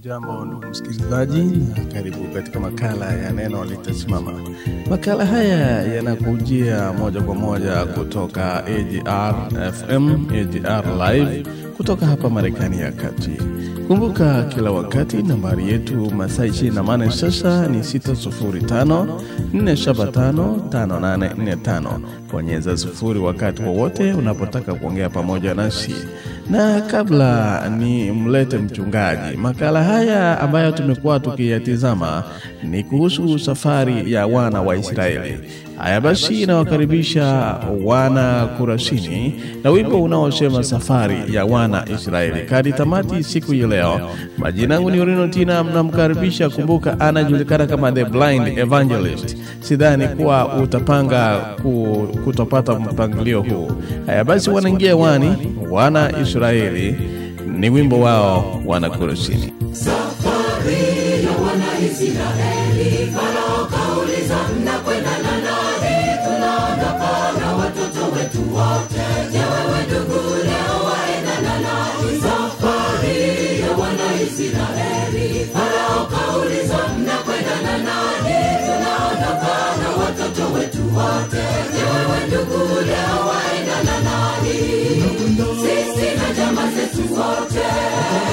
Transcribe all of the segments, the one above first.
Hujambo ndugu msikilizaji, na karibu katika makala ya neno litasimama. Makala haya yanakujia moja kwa moja kutoka AGR FM, AGR Live kutoka hapa Marekani ya Kati. Kumbuka kila wakati nambari yetu masaa 24 sasa ni 605 475 5845. Bonyeza sufuri wakati wowote unapotaka kuongea pamoja nasi. Na kabla ni mlete mchungaji, makala haya ambayo tumekuwa tukiyatizama ni kuhusu safari ya wana wa Israeli. Haya basi, inawakaribisha wana Kurasini na wimbo unaosema safari ya wana Israeli kadi tamati siku ya leo. Majina yangu ni Orino Tina, mnamkaribisha. Kumbuka anajulikana kama the blind evangelist. Sidhani kuwa utapanga ku, kutopata mpangilio huu. Haya basi, wanaingia wani wana Israeli, ni wimbo wao wana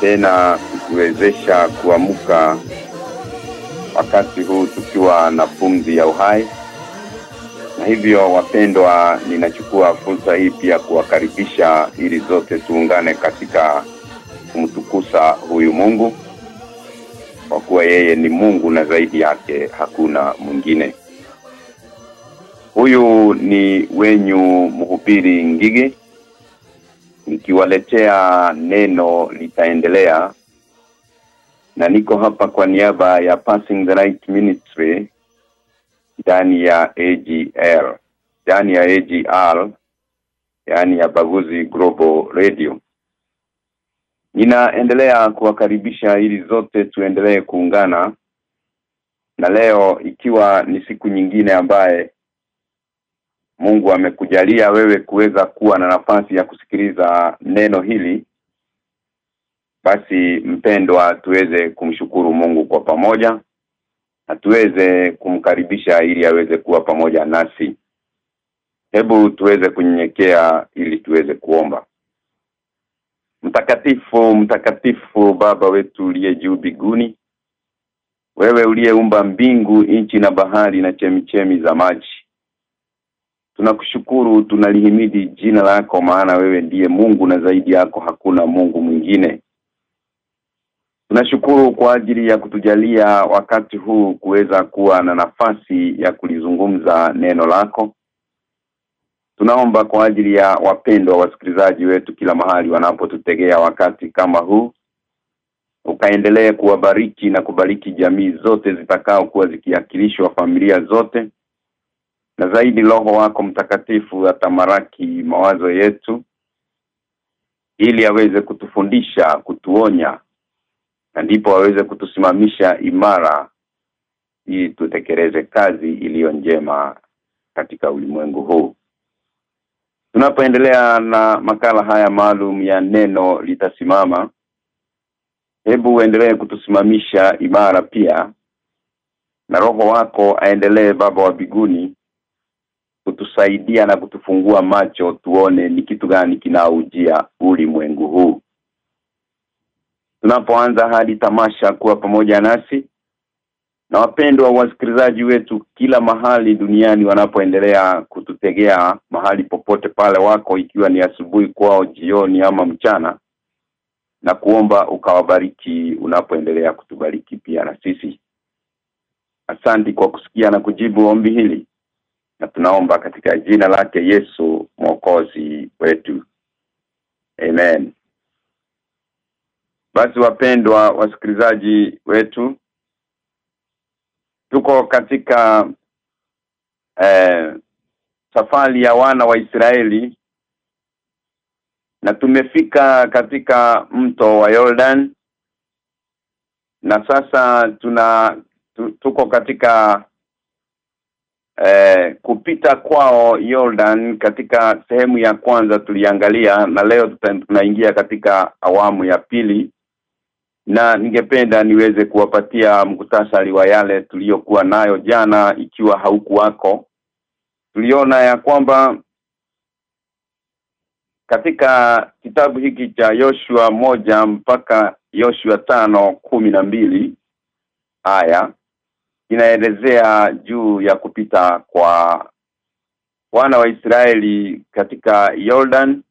tena kutuwezesha kuamka wakati huu tukiwa na pumzi ya uhai. Na hivyo, wapendwa, ninachukua fursa hii pia kuwakaribisha ili zote tuungane katika kumtukusa huyu Mungu kwa kuwa yeye ni Mungu na zaidi yake hakuna mwingine. Huyu ni wenyu mhubiri Ngigi nikiwaletea neno litaendelea, na niko hapa kwa niaba ya Passing the Right Ministry ndani ya AGL, ndani ya AGR, yani ya Baguzi Global Radio. Ninaendelea kuwakaribisha ili zote tuendelee kuungana na leo ikiwa ni siku nyingine ambaye Mungu amekujalia wewe kuweza kuwa na nafasi ya kusikiliza neno hili basi mpendwa tuweze kumshukuru Mungu kwa pamoja na tuweze kumkaribisha ili aweze kuwa pamoja nasi. Hebu tuweze kunyenyekea ili tuweze kuomba. Mtakatifu mtakatifu baba wetu uliye juu biguni wewe uliyeumba mbingu nchi na bahari na chemichemi za maji Tunakushukuru tunalihimidi jina lako maana wewe ndiye Mungu na zaidi yako hakuna Mungu mwingine. Tunashukuru kwa ajili ya kutujalia wakati huu kuweza kuwa na nafasi ya kulizungumza neno lako. Tunaomba kwa ajili ya wapendwa wasikilizaji wetu kila mahali wanapotutegea wakati kama huu. Ukaendelee kuwabariki na kubariki jamii zote zitakao kuwa zikiakilishwa familia zote na zaidi roho wako mtakatifu atamaraki mawazo yetu ili aweze kutufundisha kutuonya na ndipo aweze kutusimamisha imara ili tutekeleze kazi iliyo njema katika ulimwengu huu. Tunapoendelea na makala haya maalum ya neno litasimama hebu uendelee kutusimamisha imara pia na roho wako aendelee baba wa biguni kutusaidia na kutufungua macho tuone ni kitu gani kinaujia ulimwengu huu. Tunapoanza hadi tamasha kuwa pamoja nasi na wapendwa wasikilizaji wetu kila mahali duniani wanapoendelea kututegea mahali popote pale wako ikiwa ni asubuhi kwao jioni ama mchana na kuomba ukawabariki unapoendelea kutubariki pia na sisi. Asanti kwa kusikia na kujibu ombi hili na tunaomba katika jina lake Yesu mwokozi wetu. Amen. Basi wapendwa wasikilizaji wetu tuko katika eh, safari ya wana wa Israeli na tumefika katika mto wa Jordan. Na sasa tuna tuko katika eh, kupita kwao Jordan katika sehemu ya kwanza tuliangalia na leo tunaingia katika awamu ya pili. Na ningependa niweze kuwapatia mkutasari wa yale tuliyokuwa nayo jana ikiwa hauku wako tuliona ya kwamba katika kitabu hiki cha Yoshua moja mpaka Yoshua tano kumi na mbili aya inaelezea juu ya kupita kwa wana wa Israeli katika Jordan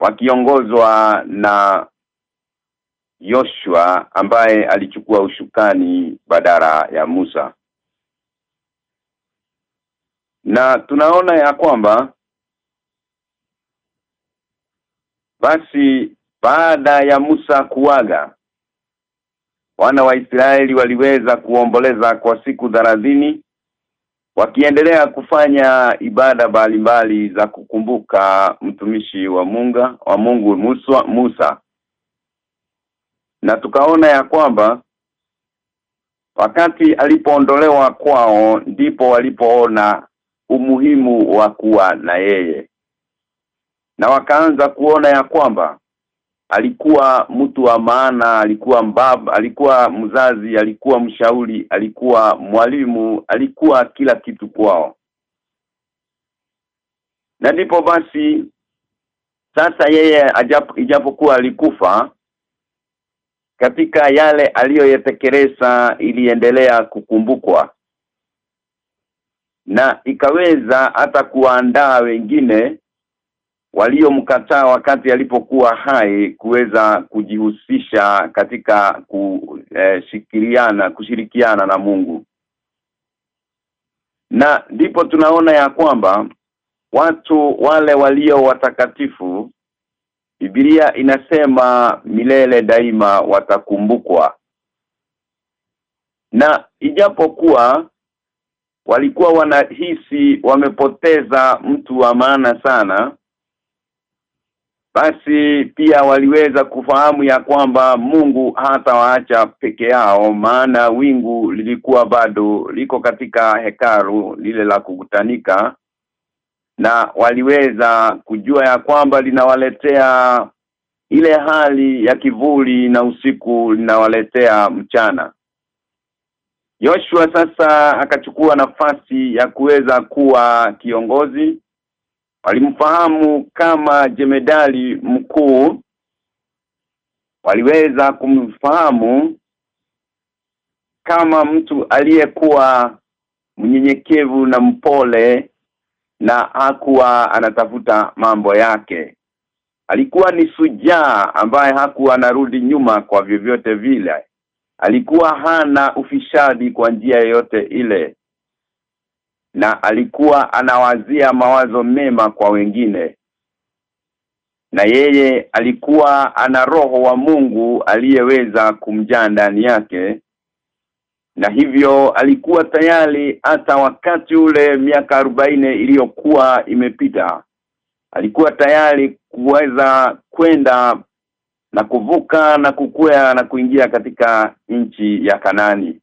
wakiongozwa na Yoshua ambaye alichukua ushukani badara ya Musa. Na tunaona ya kwamba basi baada ya Musa kuaga wana wa Israeli waliweza kuomboleza kwa siku dharadhini wakiendelea kufanya ibada mbalimbali za kukumbuka mtumishi wa Munga wa Mungu Musa, Musa. Na tukaona ya kwamba wakati alipoondolewa kwao ndipo walipoona umuhimu wa kuwa na yeye. Na wakaanza kuona ya kwamba alikuwa mtu wa maana alikuwa mbab alikuwa mzazi alikuwa mshauri alikuwa mwalimu alikuwa kila kitu kwao. Na ndipo basi sasa yeye ijapokuwa alikufa katika yale aliyoyetekeleza iliendelea kukumbukwa. Na ikaweza hata kuandaa wengine waliomkataa wakati alipokuwa hai kuweza kujihusisha katika kushirikiana eh, kushirikiana na Mungu. Na ndipo tunaona ya kwamba watu wale walio watakatifu Biblia inasema milele daima watakumbukwa. Na ijapokuwa walikuwa wanahisi wamepoteza mtu wa maana sana basi pia waliweza kufahamu ya kwamba Mungu hata waacha peke yao maana wingu lilikuwa bado liko katika hekaru lile la kukutanika na waliweza kujua ya kwamba linawaletea ile hali ya kivuli na usiku linawaletea mchana. Joshua sasa akachukua nafasi ya kuweza kuwa kiongozi walimfahamu kama jemedali mkuu. Waliweza kumfahamu kama mtu aliyekuwa mnyenyekevu na mpole na hakuwa anatafuta mambo yake. Alikuwa ni sujaa ambaye hakuwa anarudi nyuma kwa vyovyote vile. Alikuwa hana ufishadi kwa njia yoyote ile na alikuwa anawazia mawazo mema kwa wengine. Na yeye alikuwa ana roho wa Mungu aliyeweza kumjaa ndani yake na hivyo alikuwa tayari hata wakati ule miaka arobaine iliyokuwa imepita alikuwa tayari kuweza kwenda na kuvuka na kukwea na kuingia katika nchi ya Kanani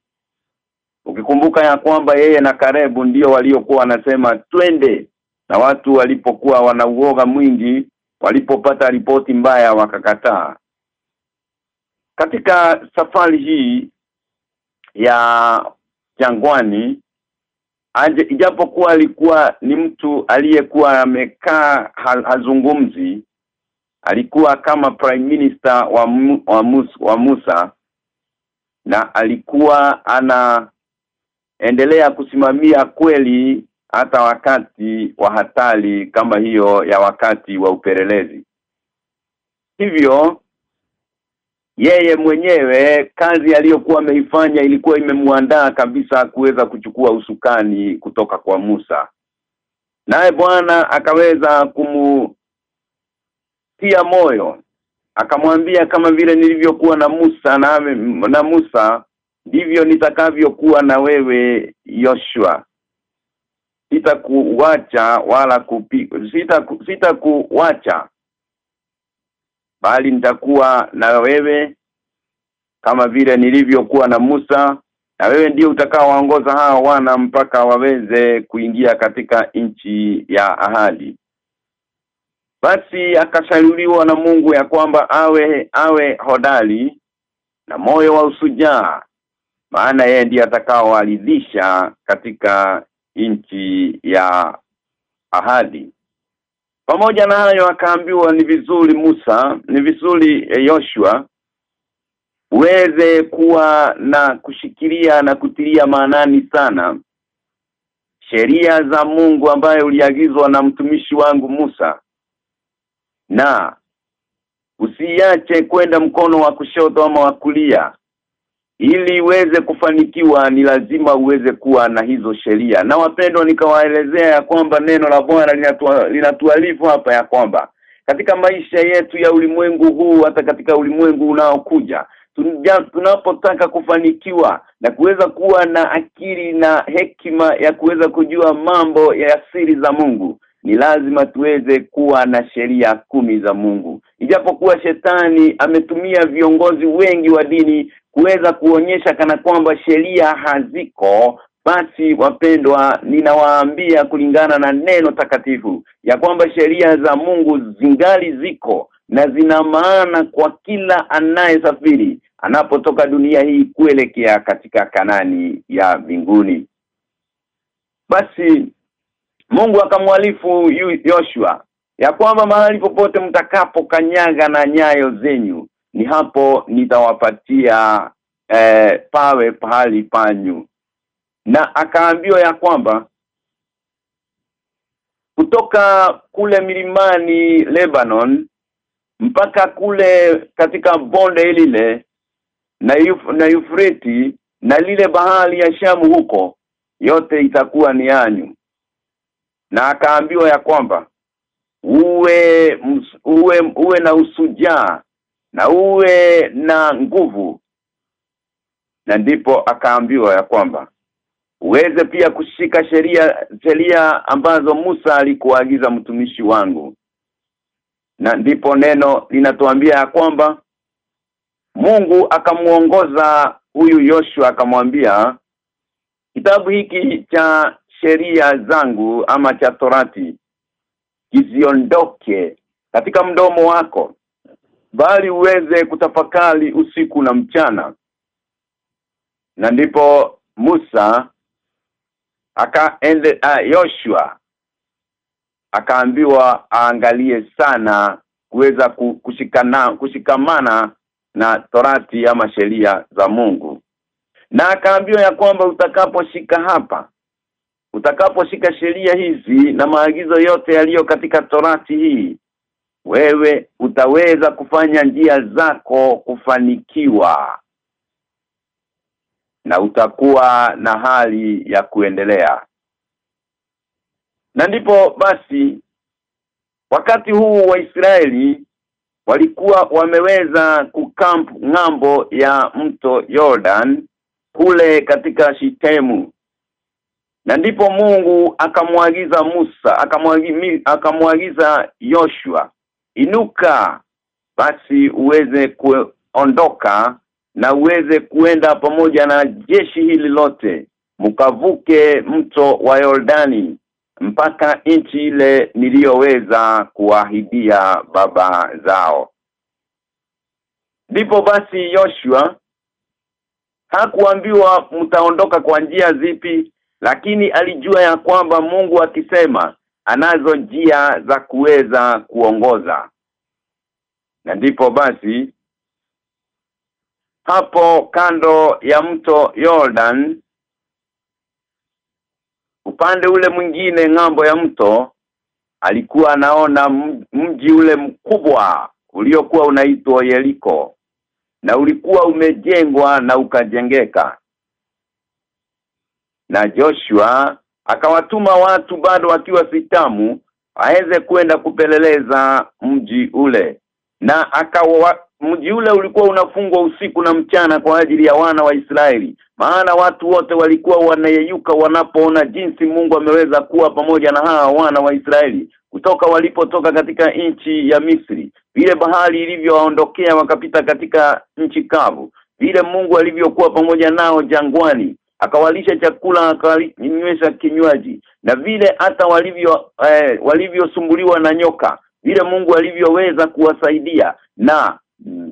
ukikumbuka ya kwamba yeye na Karebu ndio waliokuwa wanasema twende na watu walipokuwa wana uoga mwingi walipopata ripoti mbaya wakakataa. Katika safari hii ya jangwani ijapokuwa alikuwa ni mtu aliyekuwa amekaa hazungumzi alikuwa kama prime minister wa mu, wa, wa Musa na alikuwa ana endelea kusimamia kweli hata wakati wa hatari kama hiyo ya wakati wa upelelezi. Hivyo yeye mwenyewe kazi aliyokuwa ameifanya ilikuwa imemuandaa kabisa kuweza kuchukua usukani kutoka kwa Musa. Naye Bwana akaweza kumutia moyo akamwambia kama vile nilivyokuwa na Musa na, na Musa ndivyo nitakavyokuwa na wewe Yoshua. Sitakuacha wala kupi sitaku, sitakuacha bali nitakuwa na wewe kama vile nilivyokuwa na Musa na wewe ndio utakaowaongoza hawa wana mpaka waweze kuingia katika nchi ya ahadi. Basi akashauriwa na Mungu ya kwamba awe awe hodari na moyo wa usujaa maana yeye ndiye atakaowaridhisha katika nchi ya ahadi. Pamoja na hayo akaambiwa ni vizuri Musa ni vizuri Yoshua uweze kuwa na kushikilia na kutilia maanani sana sheria za Mungu ambayo uliagizwa na mtumishi wangu Musa. Na usiache kwenda mkono wa kushoto ama wa kulia ili iweze kufanikiwa ni lazima uweze kuwa na hizo sheria. Na wapendwa nikawaelezea ya kwamba neno la Bwana linatualifu hapa ya kwamba katika maisha yetu ya ulimwengu huu hata katika ulimwengu unaokuja tunapotaka kufanikiwa na kuweza kuwa na akili na hekima ya kuweza kujua mambo ya siri za Mungu ni lazima tuweze kuwa na sheria kumi za Mungu. Ijapokuwa shetani ametumia viongozi wengi wa dini kuweza kuonyesha kana kwamba sheria haziko basi wapendwa ninawaambia kulingana na neno takatifu ya kwamba sheria za Mungu zingali ziko na zina maana kwa kila anayesafiri anapotoka dunia hii kuelekea katika Kanani ya mbinguni. Basi Mungu akamwalifu Yoshua ya kwamba mahali popote mtakapo kanyaga na nyayo zenyu ni hapo nitawapatia eh, pawe pahali panyu. Na akaambiwa ya kwamba kutoka kule milimani Lebanon mpaka kule katika bonde lile na Yuf, na Yufreti na lile bahari ya Shamu huko yote itakuwa ni yanyu. Na akaambiwa ya kwamba uwe uwe uwe na usujaa na uwe na nguvu. Na ndipo akaambiwa ya kwamba uweze pia kushika sheria sheria ambazo Musa alikuagiza mtumishi wangu. Na ndipo neno linatuambia ya kwamba Mungu akamuongoza huyu Yoshua akamwambia kitabu hiki cha sheria zangu ama cha torati kiziondoke katika mdomo wako bali uweze kutafakari usiku na mchana. Na ndipo Musa akaende uh, Yoshua akaambiwa aangalie sana kuweza kushikana kushikamana na torati ama sheria za Mungu. Na akaambiwa ya kwamba utakaposhika hapa utakaposhika sheria hizi na maagizo yote yaliyo katika torati hii wewe utaweza kufanya njia zako kufanikiwa. Na utakuwa na hali ya kuendelea. Na ndipo basi wakati huu wa Israeli walikuwa wameweza kukamp ng'ambo ya mto Jordan kule katika Shitemu. Na ndipo Mungu akamwagiza Musa akamwagiza Yoshua inuka basi uweze kuondoka na uweze kuenda pamoja na jeshi hili lote. Mkavuke mto wa Yordani mpaka nchi ile niliyoweza kuahidia baba zao. Ndipo basi Yoshua hakuambiwa mtaondoka kwa njia zipi lakini alijua ya kwamba Mungu akisema anazo njia za kuweza kuongoza. Na ndipo basi hapo kando ya mto Jordan upande ule mwingine ng'ambo ya mto alikuwa anaona mji ule mkubwa uliokuwa unaitwa Yeriko na ulikuwa umejengwa na ukajengeka. Na Joshua akawatuma watu bado wakiwa sitamu aweze kwenda kupeleleza mji ule. Na akawa mji ule ulikuwa unafungwa usiku na mchana kwa ajili ya wana wa Israeli. Maana watu wote walikuwa wanayeyuka wanapoona jinsi Mungu ameweza kuwa pamoja na hawa wana wa Israeli kutoka walipotoka katika nchi ya Misri. Vile bahari ilivyowaondokea wakapita katika nchi kavu. Vile Mungu alivyokuwa pamoja nao jangwani akawalisha chakula akawanywesha kinywaji. Na vile hata walivyo eh, walivyosumbuliwa na nyoka vile Mungu alivyoweza kuwasaidia. Na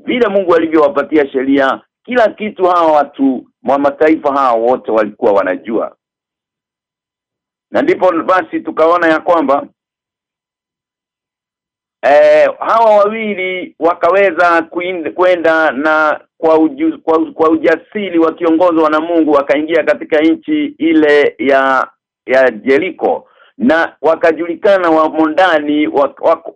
vile Mungu alivyowapatia sheria kila kitu hawa watu wa mataifa hawa wote walikuwa wanajua. Na ndipo basi tukaona ya kwamba eh, hawa wawili wakaweza kwenda na kwa, uju, kwa kwa ujasiri wakiongozwa na Mungu wakaingia katika nchi ile ya ya Jeriko na wakajulikana wamo ndani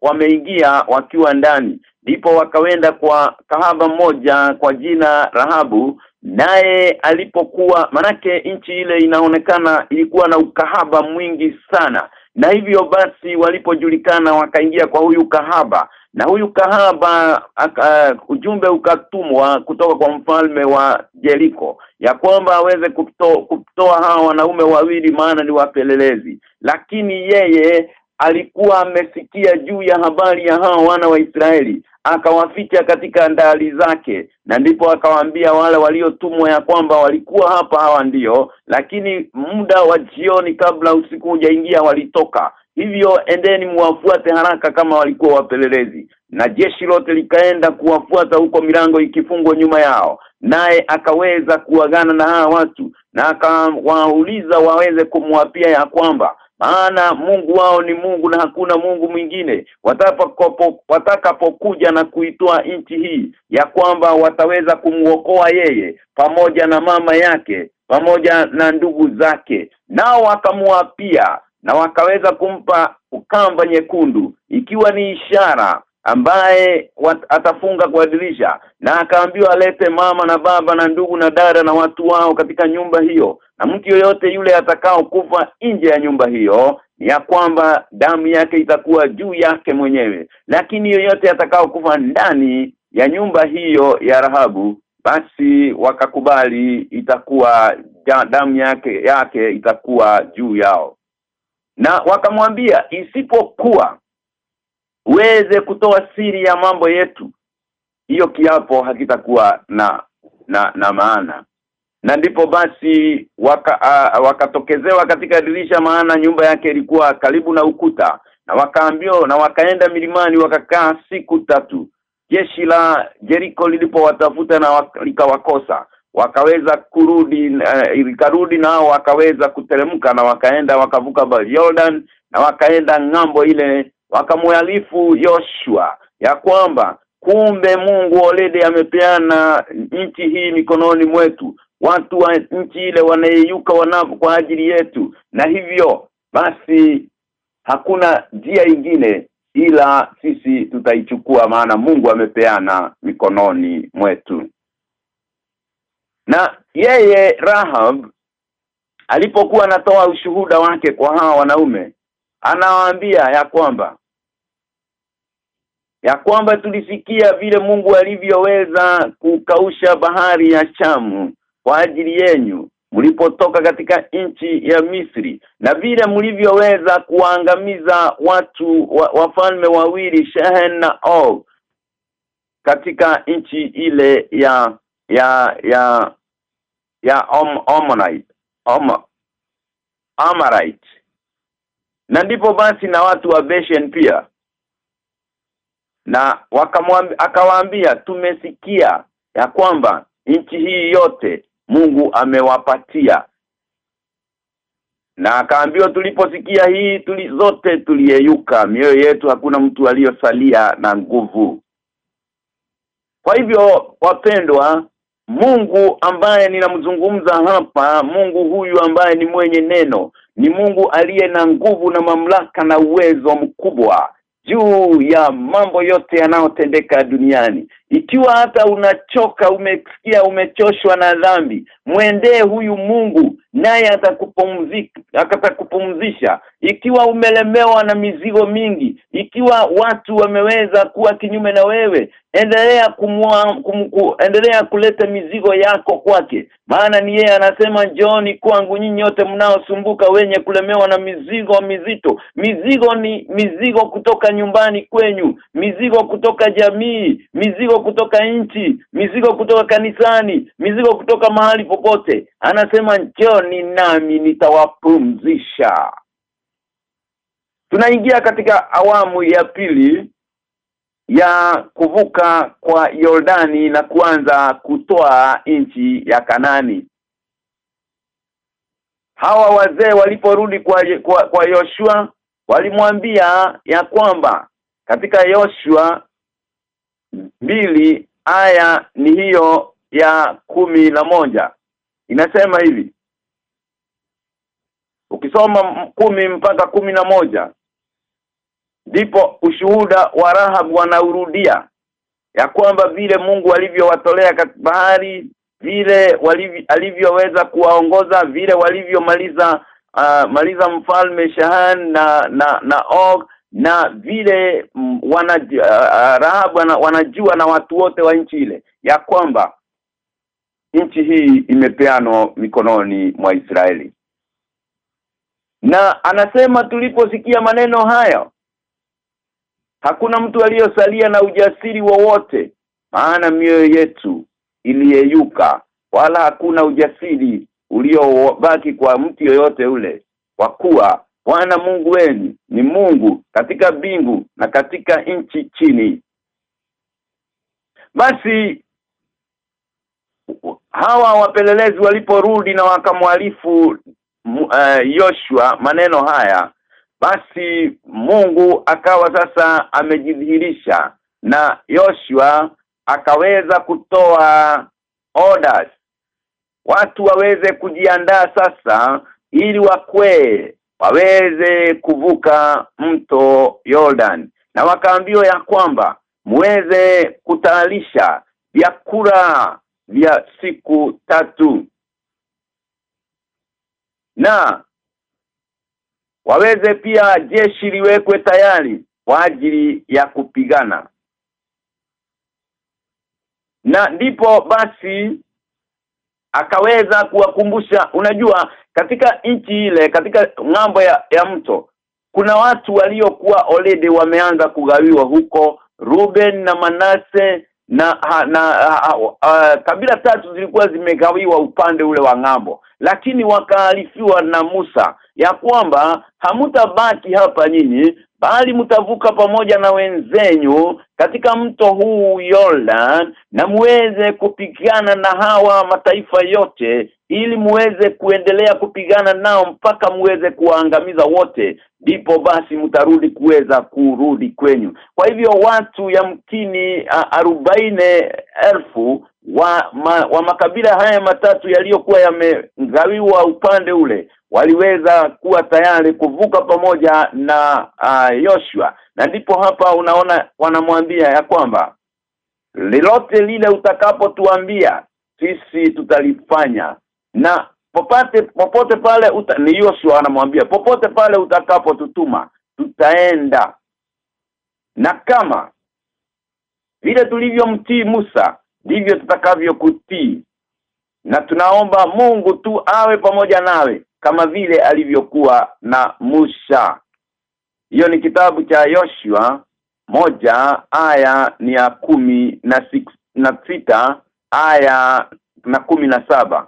wameingia wa, wakiwa ndani. Ndipo wakawenda kwa kahaba mmoja kwa jina Rahabu naye alipokuwa manake nchi ile inaonekana ilikuwa na ukahaba mwingi sana na hivyo basi walipojulikana wakaingia kwa huyu kahaba. Na huyu kahaba aka, ujumbe ukatumwa kutoka kwa mfalme wa Jeriko ya kwamba aweze kuto, kutoa hawa wanaume wawili maana ni wapelelezi. Lakini yeye alikuwa amesikia juu ya habari ya hao wana wa Israeli akawaficha katika ndali zake. Na ndipo akawaambia wale waliotumwa ya kwamba walikuwa hapa hawa ndio. Lakini muda wa jioni kabla usiku hujaingia walitoka. Hivyo endeni muwafuate haraka kama walikuwa wapelelezi. Na jeshi lote likaenda kuwafuata huko milango ikifungwa nyuma yao. Naye akaweza kuagana na hawa watu na akawauliza waweze kumwapia ya kwamba maana Mungu wao ni Mungu na hakuna Mungu mwingine. Watakapokuja watakapokuja na kuitoa nchi hii ya kwamba wataweza kumuokoa yeye pamoja na mama yake pamoja na ndugu zake. Nao wakamuapia na wakaweza kumpa ukamba nyekundu ikiwa ni ishara ambaye atafunga kwa dirisha na akaambiwa alete mama na baba na ndugu na dada na watu wao katika nyumba hiyo. Na mtu yoyote yule atakao kufa nje ya nyumba hiyo ya kwamba damu yake itakuwa juu yake mwenyewe. Lakini yoyote atakao kufa ndani ya nyumba hiyo ya Rahabu basi wakakubali itakuwa damu yake yake itakuwa juu yao. Na wakamwambia isipokuwa uweze kutoa siri ya mambo yetu hiyo kiapo hakitakuwa na na na maana. Na ndipo basi waka, wakatokezewa katika dirisha maana nyumba yake ilikuwa karibu na ukuta na wakaambiwa na wakaenda milimani wakakaa siku tatu. Jeshi la Jericho lilipowatafuta na likawakosa wakaweza kurudi uh, likarudi nao wakaweza kuteremka na wakaenda wakavuka Jordan na wakaenda ng'ambo ile wakamwalifu Yoshua ya kwamba kumbe Mungu olede amepeana nchi hii mikononi mwetu. Watu wa nchi ile wanayeyuka wanapo kwa ajili yetu. Na hivyo basi hakuna njia ingine ila sisi tutaichukua maana Mungu amepeana mikononi mwetu. Na yeye Rahab alipokuwa anatoa ushuhuda wake kwa hawa wanaume anawaambia ya kwamba ya kwamba tulisikia vile Mungu alivyoweza kukausha bahari ya Shamu kwa ajili yenyu mlipotoka katika nchi ya Misri na vile mlivyoweza kuangamiza watu wa, wafalme wawili Shehen na Og katika nchi ile ya ya ya ya Om, Omonite Om, Amarite na ndipo basi na watu wa Beshen pia. Na akawaambia tumesikia ya kwamba nchi hii yote Mungu amewapatia. Na akaambiwa tuliposikia hii tuli zote tuliyeyuka. Mioyo yetu hakuna mtu aliyosalia na nguvu. Kwa hivyo wapendwa Mungu ambaye ninamzungumza hapa Mungu huyu ambaye ni mwenye neno ni Mungu aliye na nguvu na mamlaka na uwezo mkubwa juu ya mambo yote yanayotendeka duniani ikiwa hata unachoka umesikia umechoshwa na dhambi mwendee huyu Mungu naye atakupumzika atakupumzisha. Ikiwa umelemewa na mizigo mingi ikiwa watu wameweza kuwa kinyume na wewe endelea kumua, kum, ku, endelea kuleta mizigo yako kwake. Maana ni yeye anasema njoni kwangu nyinyi yote mnaosumbuka wenye kulemewa na mizigo mizito. Mizigo ni mizigo kutoka nyumbani kwenyu mizigo kutoka jamii mizigo kutoka nchi mizigo kutoka kanisani mizigo kutoka mahali popote. Anasema njoni nami nitawapumzisha. Tunaingia katika awamu ya pili ya kuvuka kwa Yordani na kuanza kutoa nchi ya Kanani. Hawa wazee waliporudi kwa kwa, kwa Yoshua walimwambia ya kwamba katika Yoshua mbili aya ni hiyo ya kumi na moja. Inasema hivi. Ukisoma kumi mpaka kumi na moja ndipo ushuhuda wa Rahab wanaurudia ya kwamba vile Mungu alivyowatolea bahari vile alivyoweza kuwaongoza vile walivyomaliza uh, maliza mfalme Shahan na na na Og na vile wanaarabu wana uh, Rahab wana, wanajua na watu wote wa nchi ile ya kwamba nchi hii imepeanwa mikononi mwa Israeli. Na anasema tuliposikia maneno hayo hakuna mtu aliyosalia na ujasiri wowote maana mioyo yetu iliyeyuka wala hakuna ujasiri uliobaki kwa mtu yoyote ule kwa kuwa Bwana Mungu wenu ni Mungu katika bingu na katika nchi chini. Basi hawa wapelelezi waliporudi na wakamwalifu uh, Yoshua maneno haya basi Mungu akawa sasa amejidhihirisha na Yoshua akaweza kutoa orders. Watu waweze kujiandaa sasa ili wakwee waweze kuvuka mto Jordan na wakaambiwa ya kwamba muweze kutayarisha vyakula vya siku tatu. Na waweze pia jeshi liwekwe tayari kwa ajili ya kupigana. Na ndipo basi akaweza kuwakumbusha. Unajua katika nchi ile katika ng'ambo ya, ya mto kuna watu waliokuwa already wameanza kugawiwa huko Ruben na Manase na ha, na ha, uh, kabila tatu zilikuwa zimegawiwa upande ule wa ng'ambo. Lakini wakaalifiwa na Musa ya kwamba hamutabaki hapa nyinyi bali mtavuka pamoja na wenzenyu katika mto huu Yordan na muweze kupigana na hawa mataifa yote ili muweze kuendelea kupigana nao mpaka muweze kuwaangamiza wote. Ndipo basi mtarudi kuweza kurudi kwenyu. Kwa hivyo watu yamkini arobaini elfu wa, ma, wa makabila haya matatu yaliyokuwa yamegawiwa upande ule waliweza kuwa tayari kuvuka pamoja na uh, na ndipo hapa unaona wanamwambia ya kwamba lilote lile utakapotuambia sisi tutalifanya. Na popote popote pale uta, ni Joshua anamwambia popote pale utakapotutuma tutaenda. Na kama vile tulivyomtii Musa ndivyo tutakavyokutii. Na tunaomba Mungu tu awe pamoja nawe kama vile alivyokuwa na Musa. Hiyo ni kitabu cha Yoshua moja aya ni ya kumi na, six, na sita aya na kumi na saba.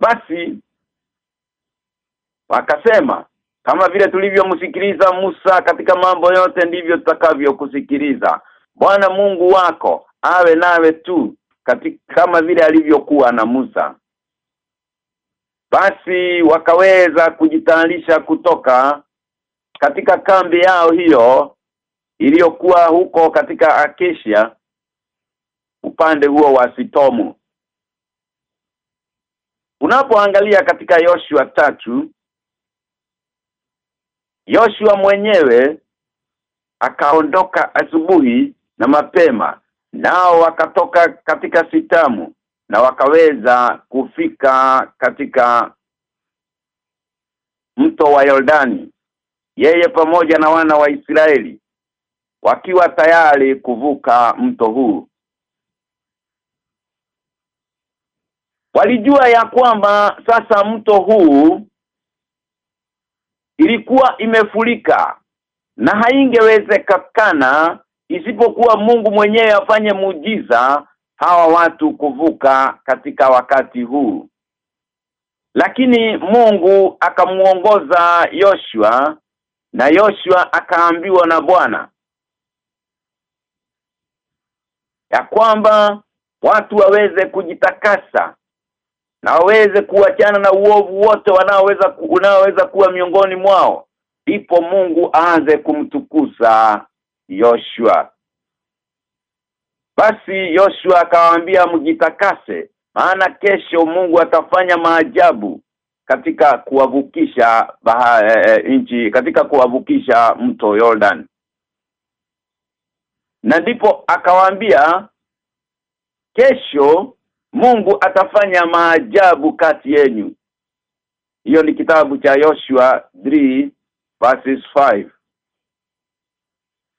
Basi wakasema kama vile tulivyomsikiliza Musa katika mambo yote ndivyo tutakavyokusikiliza. Bwana Mungu wako awe nawe tu katika, kama vile alivyokuwa na Musa basi wakaweza kujitayarisha kutoka katika kambi yao hiyo iliyokuwa huko katika Acacia upande huo wa Sitomu. Unapoangalia katika Yoshua tatu Yoshua mwenyewe akaondoka asubuhi na mapema nao wakatoka katika Sitamu na wakaweza kufika katika mto wa Yordani. Yeye pamoja na wana wa Israeli wakiwa tayari kuvuka mto huu. Walijua ya kwamba sasa mto huu ilikuwa imefurika na haingewezekana isipokuwa Mungu mwenyewe afanye muujiza hawa watu kuvuka katika wakati huu. Lakini Mungu akamuongoza Yoshua na Yoshua akaambiwa na Bwana ya kwamba watu waweze kujitakasa na waweze kuachana na uovu wote wanaoweza unaoweza kuwa miongoni mwao. Ndipo Mungu aanze kumtukuza Yoshua basi Yoshua akawaambia mjitakase maana kesho Mungu atafanya maajabu katika kuwavukisha e, nchi katika kuwavukisha mto Jordan na ndipo akawaambia kesho Mungu atafanya maajabu kati yenu. Hiyo ni kitabu cha Yoshua 3 verses 5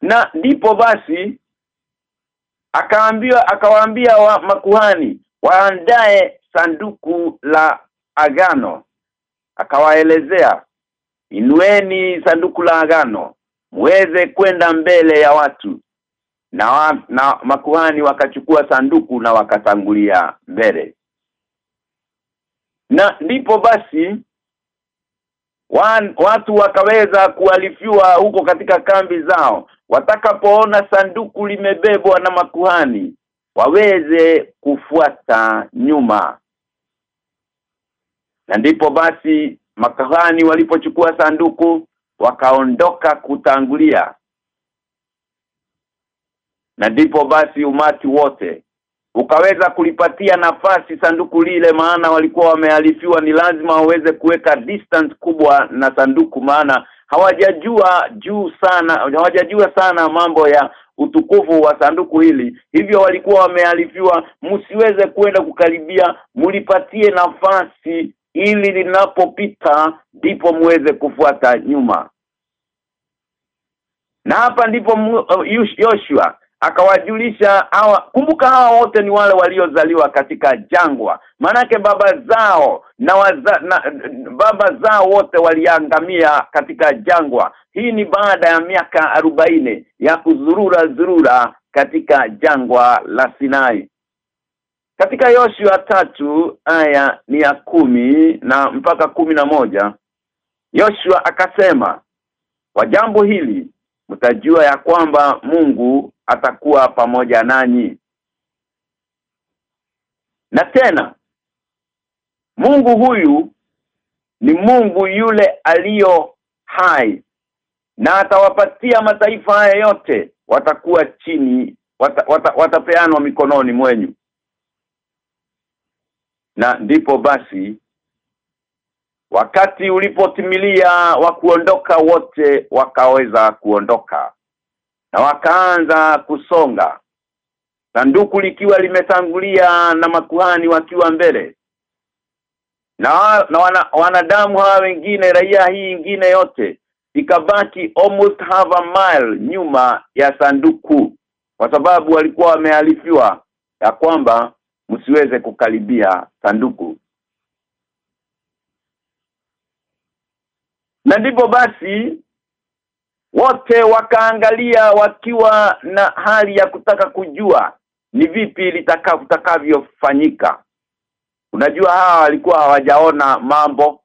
na ndipo basi akaambiwa akawaambia wa makuhani waandae sanduku la agano. Akawaelezea inueni sanduku la agano muweze kwenda mbele ya watu. Na, wa, na makuhani wakachukua sanduku na wakatangulia mbele. Na ndipo basi wan, watu wakaweza kualifiwa huko katika kambi zao watakapoona sanduku limebebwa na makuhani waweze kufuata nyuma. Na ndipo basi makuhani walipochukua sanduku wakaondoka kutangulia. Na ndipo basi umati wote ukaweza kulipatia nafasi sanduku lile maana walikuwa wamealifiwa ni lazima waweze kuweka distance kubwa na sanduku maana hawajajua juu sana hawajajua sana mambo ya utukufu wa sanduku hili. Hivyo walikuwa wamealifiwa msiweze kwenda kukaribia mlipatie nafasi ili linapopita ndipo muweze kufuata nyuma. Na hapa ndipo uh, Yoshua akawajulisha hawa kumbuka hawa wote ni wale waliozaliwa katika jangwa. Manake baba zao na, waza, na baba zao wote waliangamia katika jangwa. Hii ni baada ya miaka arobaini ya kuzurura zurura katika jangwa la Sinai. Katika Yoshua tatu aya ni ya kumi na mpaka kumi na moja Yoshua akasema kwa jambo hili mtajua ya kwamba Mungu atakuwa pamoja nanyi. Na tena Mungu huyu ni Mungu yule aliyo hai na atawapatia mataifa haya yote watakuwa chini wata, wata, watapeanwa mikononi mwenyu. Na ndipo basi wakati ulipotimilia wa kuondoka wote wakaweza kuondoka na wakaanza kusonga. Sanduku likiwa limetangulia na makuhani wakiwa mbele. Na, na wana, wanadamu hawa wengine raia hii ingine yote ikabaki almost half a mile nyuma ya sanduku kwa sababu walikuwa wamealifiwa ya kwamba msiweze kukaribia sanduku. Na ndipo basi wote wakaangalia wakiwa na hali ya kutaka kujua ni vipi litakavyofanyika. Unajua hawa walikuwa hawajaona mambo.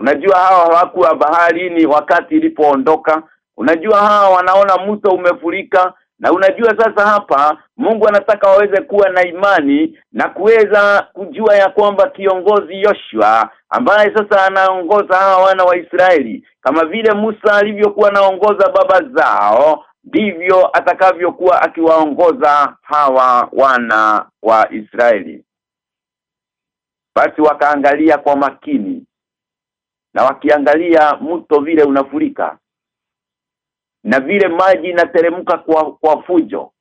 Unajua hawa hawakuwa baharini wakati ilipoondoka. Unajua hawa wanaona mto umefurika na unajua sasa hapa Mungu anataka waweze kuwa na imani na kuweza kujua ya kwamba kiongozi Yoshua ambaye sasa anaongoza hawa wana wa Israeli kama vile Musa alivyokuwa anaongoza baba zao ndivyo atakavyokuwa akiwaongoza hawa wana wa Israeli. Basi wakaangalia kwa makini na wakiangalia mto vile unafurika na vile maji inateremka kwa kwa fujo.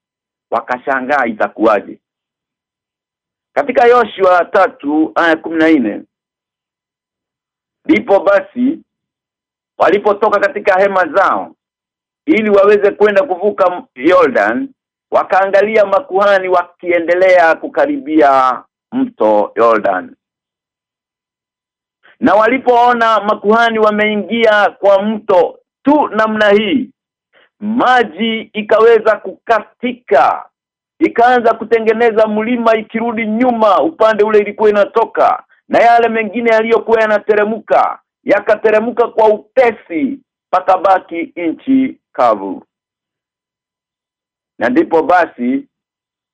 Wakashangaa itakuwaje. Katika Yoshua tatu aya nne ndipo basi walipotoka katika hema zao ili waweze kwenda kuvuka Jordan wakaangalia makuhani wakiendelea kukaribia mto Jordan na walipoona makuhani wameingia kwa mto tu namna hii maji ikaweza kukatika ikaanza kutengeneza mlima ikirudi nyuma upande ule ilikuwa inatoka na yale mengine yaliyokuwa yanateremka yakateremka kwa upesi pakabaki inchi kavu. Na ndipo basi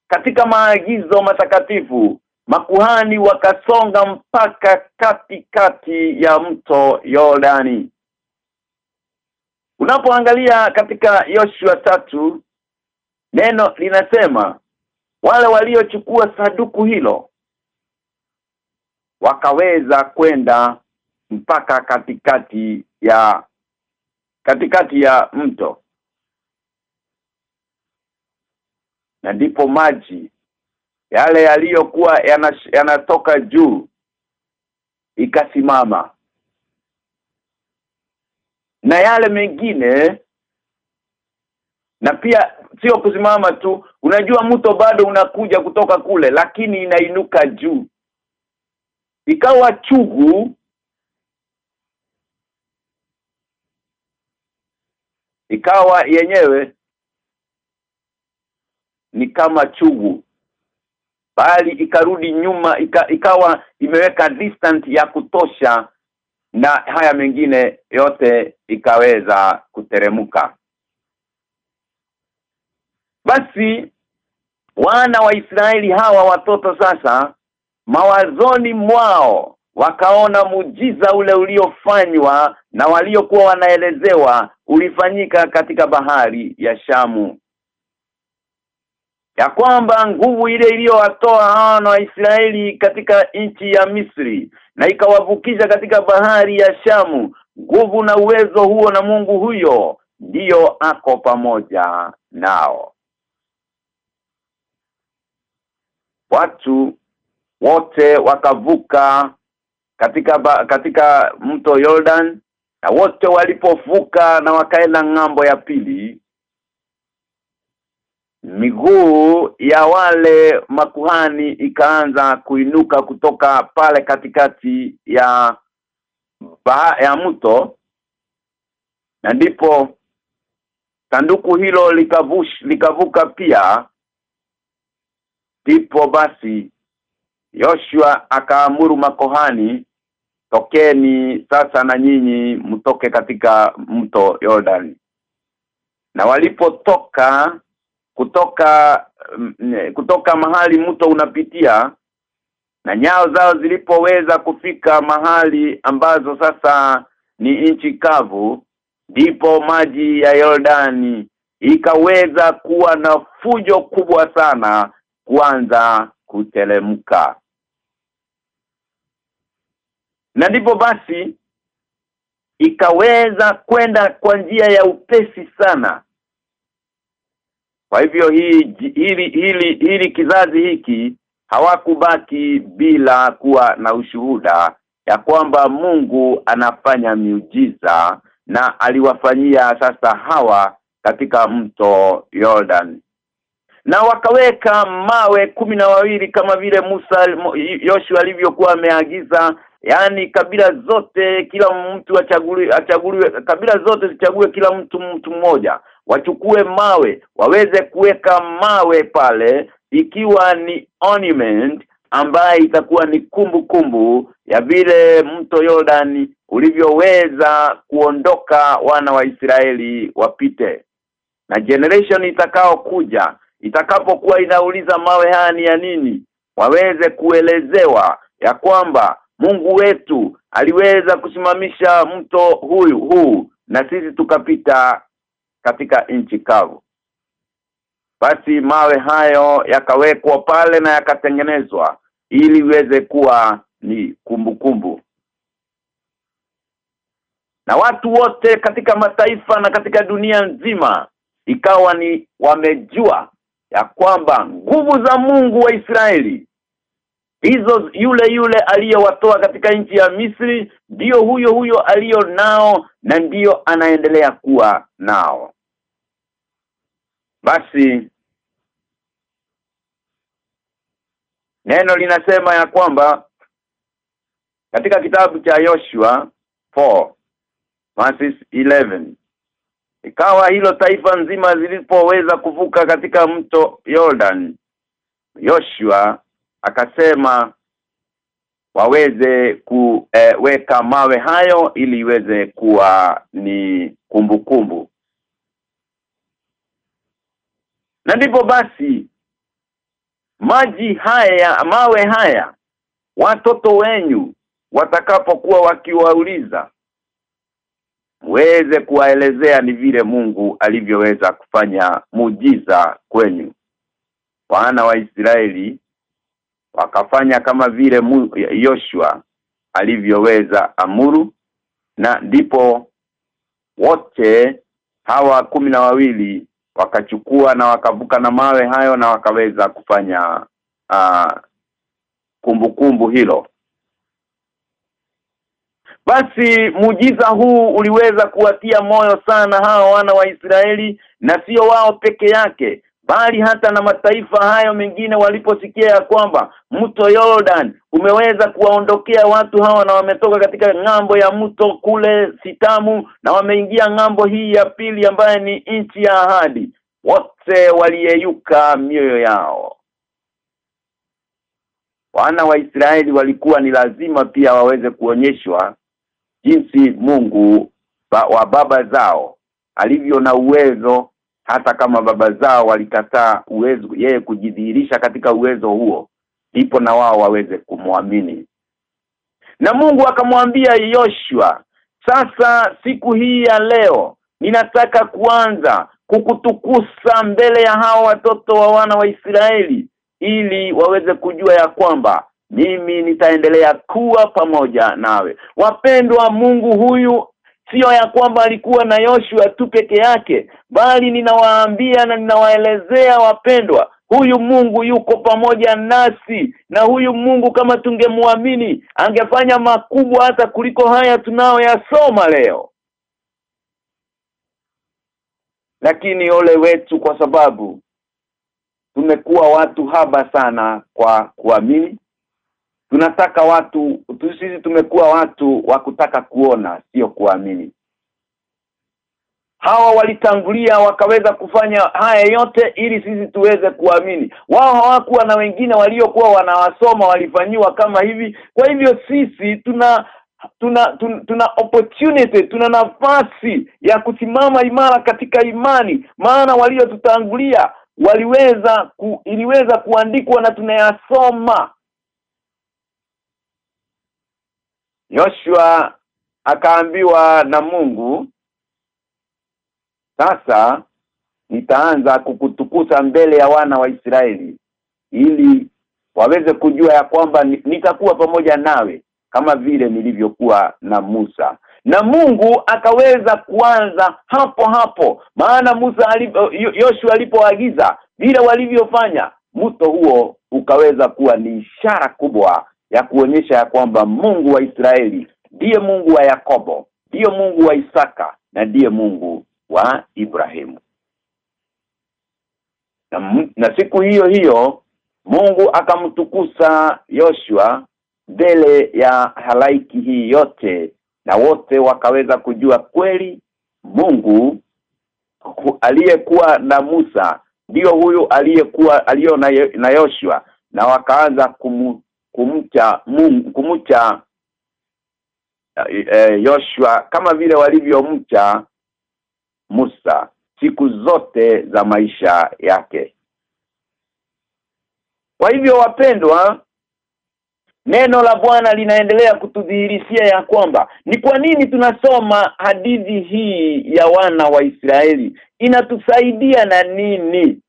katika maagizo matakatifu makuhani wakasonga mpaka katikati kati ya mto Yordani Unapoangalia katika Yoshua tatu neno linasema wale waliochukua saduku hilo wakaweza kwenda mpaka katikati ya katikati ya mto. Na ndipo maji yale yaliyokuwa yanatoka yana juu ikasimama na yale mengine na pia sio kusimama tu. Unajua mto bado unakuja kutoka kule lakini inainuka juu. Ikawa chugu ikawa yenyewe ni kama chugu bali ikarudi nyuma ika, ikawa imeweka distance ya kutosha na haya mengine yote ikaweza kuteremka basi wana wa Israeli hawa watoto sasa mawazoni mwao wakaona mujiza ule uliofanywa na waliokuwa wanaelezewa ulifanyika katika bahari ya Shamu. Ya kwamba nguvu ile iliyowatoa hawa wa Israeli katika nchi ya Misri na ikawavukisha katika bahari ya Shamu. Nguvu na uwezo huo na Mungu huyo ndiyo ako pamoja nao. Watu wote wakavuka katika ba, katika mto Jordan na wote walipovuka na wakaenda ng'ambo ya pili miguu ya wale makuhani ikaanza kuinuka kutoka pale katikati ya baha, ya mto na ndipo sanduku hilo likavush likavuka pia. Ndipo basi Yoshua akaamuru makohani tokeni sasa na nyinyi mtoke katika mto Yordani. Na walipotoka kutoka kutoka mahali mto unapitia na nyao zao zilipoweza kufika mahali ambazo sasa ni nchi kavu ndipo maji ya Yordani ikaweza kuwa na fujo kubwa sana kuanza kutelemka. Na ndipo basi ikaweza kwenda kwa njia ya upesi sana kwa hivyo hii hili hili hili kizazi hiki hawakubaki bila kuwa na ushuhuda ya kwamba Mungu anafanya miujiza na aliwafanyia sasa hawa katika mto Jordan na wakaweka mawe kumi na wawili kama vile Musa Yoshua alivyokuwa ameagiza yani kabila zote kila mtu achaguliwe achaguliwe kabila zote zichague kila mtu mtu mmoja. Wachukue mawe waweze kuweka mawe pale ikiwa ni ornament ambaye itakuwa ni kumbukumbu kumbu ya vile mto Yordani ulivyoweza kuondoka wana wa Israeli wapite. Na generation itakao kuja itakapokuwa inauliza mawe haya ni ya nini waweze kuelezewa ya kwamba Mungu wetu aliweza kusimamisha mto huyu huu na sisi tukapita katika nchi kavu basi mawe hayo yakawekwa pale na yakatengenezwa ili iweze kuwa ni kumbukumbu kumbu. na watu wote katika mataifa na katika dunia nzima ikawa ni wamejua ya kwamba nguvu za Mungu wa Israeli hizo yule yule aliyowatoa katika nchi ya Misri ndiyo huyo huyo aliyo nao na ndiyo anaendelea kuwa nao. Basi neno linasema ya kwamba katika kitabu cha Yoshua 4 verses 11 ikawa hilo taifa nzima zilipoweza kuvuka katika mto Jordan Yoshua akasema waweze kuweka e, mawe hayo ili iweze kuwa ni kumbukumbu kumbu. na ndipo basi maji haya mawe haya watoto wenyu watakapokuwa wakiwauliza muweze kuwaelezea ni vile Mungu alivyoweza kufanya mujiza kwenyu wana wa Israeli wakafanya kama vile Yoshua alivyoweza amuru na ndipo wote hawa kumi na wawili wakachukua na wakavuka na mawe hayo na wakaweza kufanya kumbukumbu kumbu hilo. Basi mujiza huu uliweza kuwatia moyo sana hao wana wa Israeli na sio wao peke yake bali hata na mataifa hayo mengine waliposikia ya kwamba mto Jordan umeweza kuwaondokea watu hawa na wametoka katika ng'ambo ya mto kule Sitamu na wameingia ng'ambo hii ya pili ambaye ni nchi ya ahadi. Wote waliyeyuka mioyo yao. Wana wa Israeli walikuwa ni lazima pia waweze kuonyeshwa jinsi Mungu wa baba zao alivyo na uwezo hata kama baba zao walikataa uwezo yeye kujidhihirisha katika uwezo huo ndipo na wao waweze kumwamini. Na Mungu akamwambia Yoshua sasa siku hii ya leo ninataka kuanza kukutukusa mbele ya hao watoto wa wana wa Israeli ili waweze kujua ya kwamba mimi nitaendelea kuwa pamoja nawe. Wapendwa Mungu huyu sio ya kwamba alikuwa na Yoshua tu peke yake bali ninawaambia na ninawaelezea wapendwa huyu Mungu yuko pamoja nasi na huyu Mungu kama tungemwamini angefanya makubwa hata kuliko haya tunayoyasoma leo. Lakini ole wetu kwa sababu tumekuwa watu haba sana kwa kuamini tunataka watu sisi tumekuwa watu wa kutaka kuona sio kuamini. Hawa walitangulia wakaweza kufanya haya yote ili sisi tuweze kuamini. Wao hawakuwa na wengine waliokuwa wanawasoma walifanyiwa kama hivi. Kwa hivyo sisi tuna tuna tuna, tuna opportunity tuna nafasi ya kusimama imara katika imani. Maana waliotutangulia waliweza ku, iliweza kuandikwa na tunayasoma Yoshua akaambiwa na Mungu sasa nitaanza kukutukuza mbele ya wana wa Israeli ili waweze kujua ya kwamba nitakuwa pamoja nawe kama vile nilivyokuwa na Musa. Na Mungu akaweza kuanza hapo hapo maana Musa alipo, Yoshua alipoagiza vile walivyofanya mto huo ukaweza kuwa ni ishara kubwa ya kuonyesha ya kwamba Mungu wa Israeli ndiye Mungu wa Yakobo ndiye Mungu wa Isaka na ndiye Mungu wa Ibrahimu. Na, na siku hiyo hiyo Mungu akamtukusa Yoshua mbele ya halaiki hii yote na wote wakaweza kujua kweli Mungu aliyekuwa na Musa ndio huyu aliyekuwa aliyo na, na Yoshua na wakaanza kumu, kumcha Mungu kumcha eh, eh, Yoshua kama vile walivyomcha Musa siku zote za maisha yake. Kwa hivyo wapendwa Neno la Bwana linaendelea kutudhihirishia ya kwamba ni kwa nini tunasoma hadithi hii ya wana wa Israeli? Inatusaidia na nini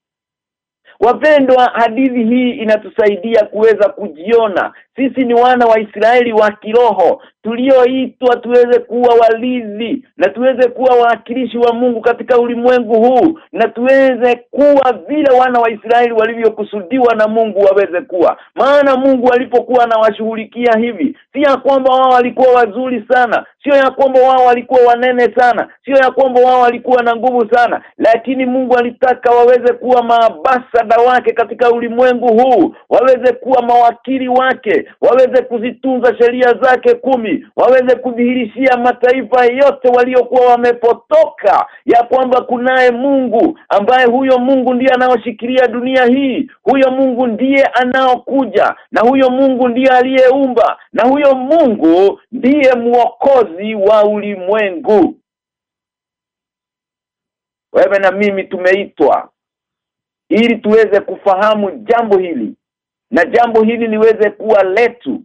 Wapendwa hadithi hii inatusaidia kuweza kujiona. Sisi ni wana wa Israeli wa kiroho. Tulioitwa tuweze kuwa walizi na tuweze kuwa wawakilishi wa Mungu katika ulimwengu huu na tuweze kuwa vile wana wa Israeli walivyokusudiwa na Mungu waweze kuwa. Maana Mungu alipokuwa anawashughulikia hivi si kwamba wao walikuwa wazuri sana sio ya kwamba wao walikuwa wanene sana sio ya kwamba wao walikuwa na nguvu sana lakini Mungu alitaka waweze kuwa maabasada wake katika ulimwengu huu waweze kuwa mawakili wake waweze kuzitunza sheria zake kumi waweze kudhihirishia mataifa yote waliokuwa wamepotoka ya kwamba kunaye Mungu ambaye huyo Mungu ndiye anaoshikilia dunia hii huyo Mungu ndiye anaokuja na huyo Mungu ndiye aliyeumba na huyo Mungu ndiye mwokozi wa ulimwengu. Wewe na mimi tumeitwa ili tuweze kufahamu jambo hili na jambo hili liweze kuwa letu